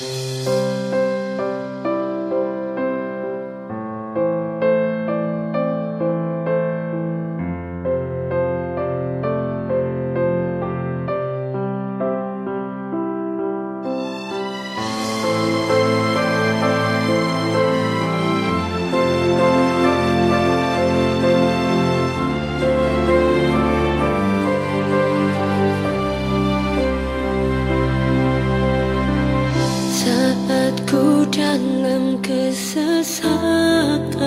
Mm-hmm. Kesesakan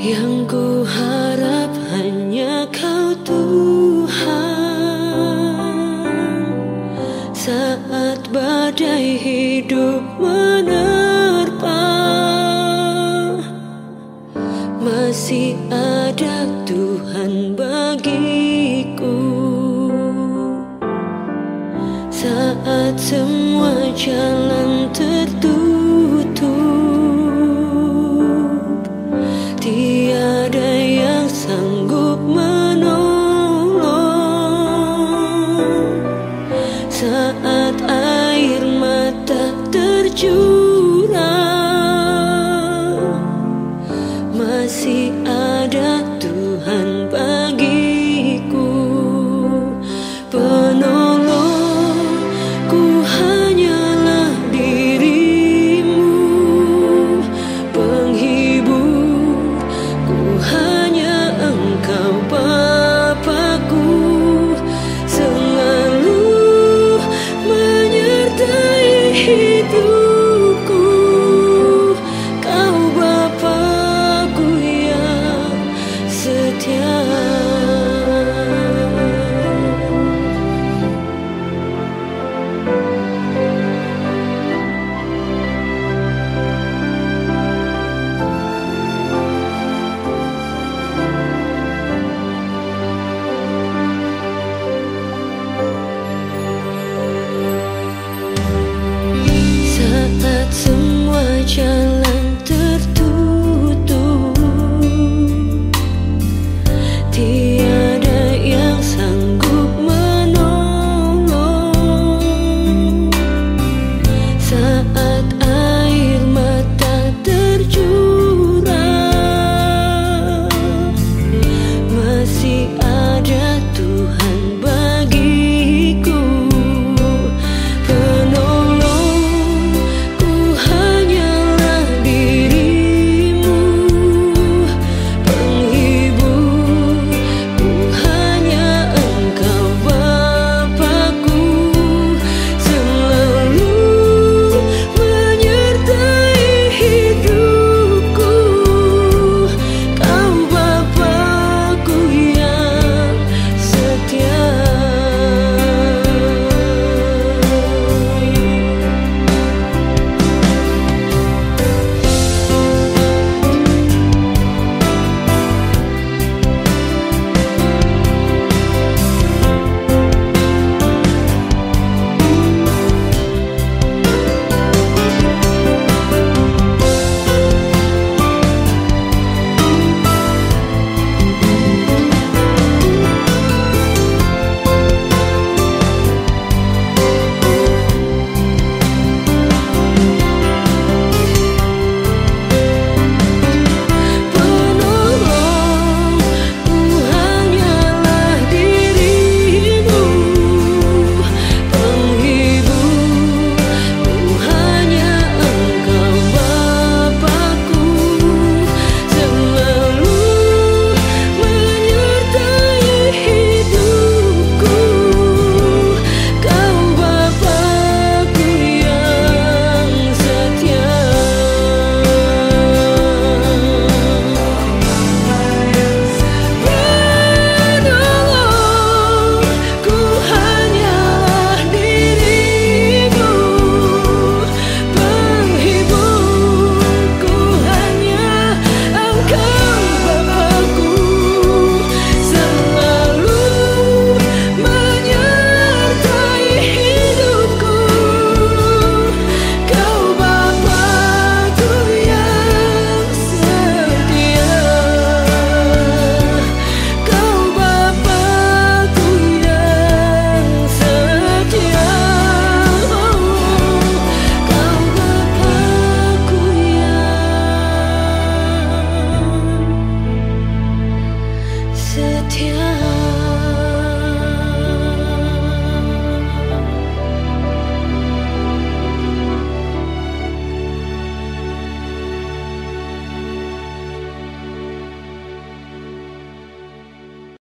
Yang ku harap hanya kau Tuhan. Saat badai hidup saat semua jalan tertutup.